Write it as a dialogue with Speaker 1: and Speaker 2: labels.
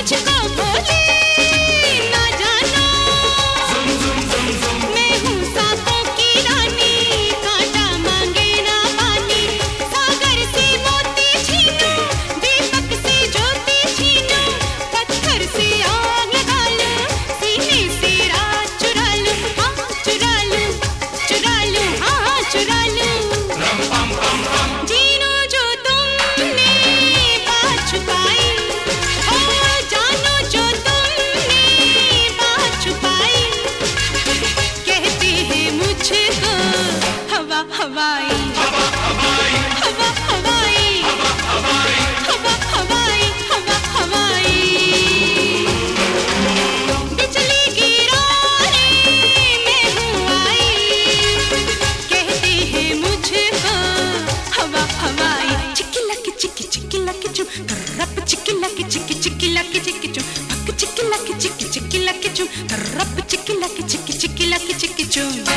Speaker 1: what you chum, tarap chiki laki chiki chiki laki chiki chum.